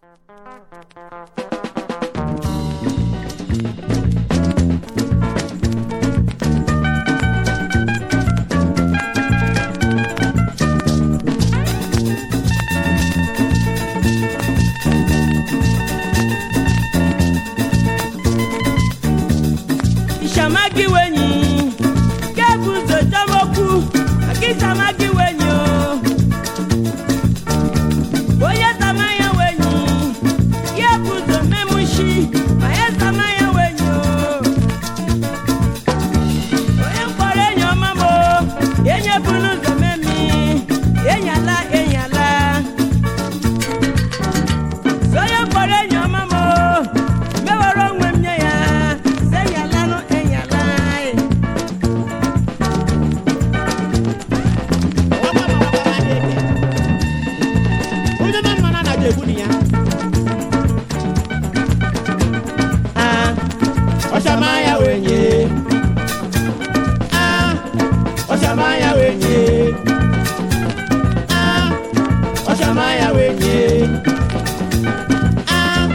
Thank you. Oshamaya weje. Ah, Oshamaya weje. Ah,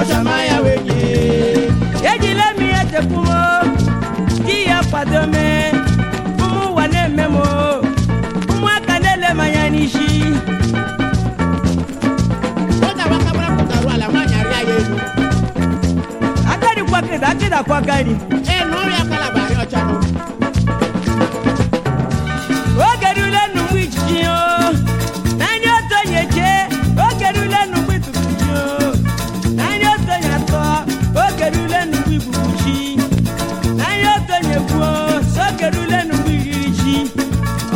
Oshamaya weje. Yeji le mi ete kumo, ki wane memo, kumu akanele mayanishi. Kota wakabra kutaru ala manya ria yeru. Akari kwa kesa, akida kwa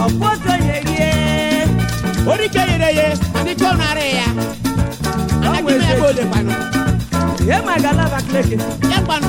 ọ̀pọ̀tọ̀ yẹyẹ. oríkè yẹrẹyẹ àti jọ́nà rẹ̀ yá. alágbèmọ̀ ẹ̀ bó lè panu. yẹ́n máa galaba kílẹ̀kì. yẹ́n panu.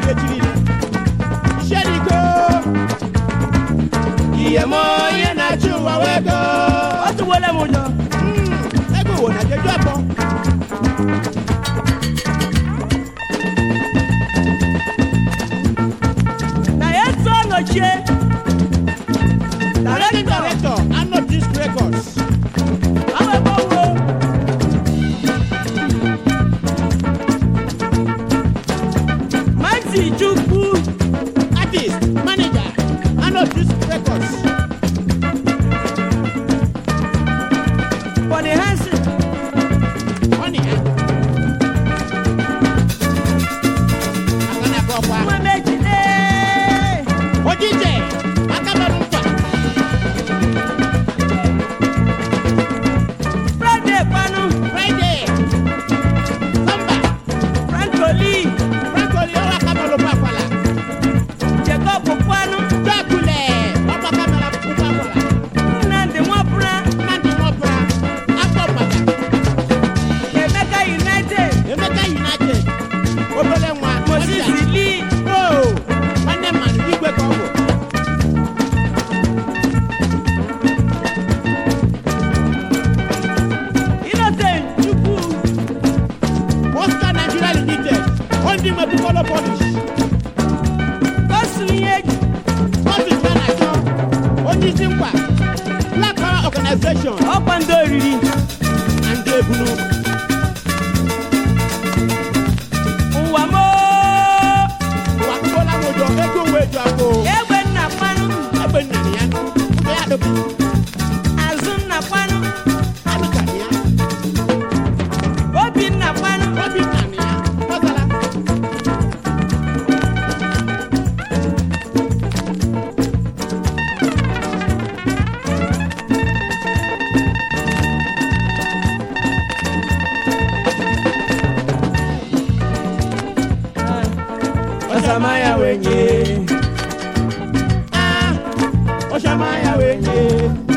biletiri shedigo iyemo yena chuwa wego otuwole mujo ego wona jejo wenye ah, oshamaya wenye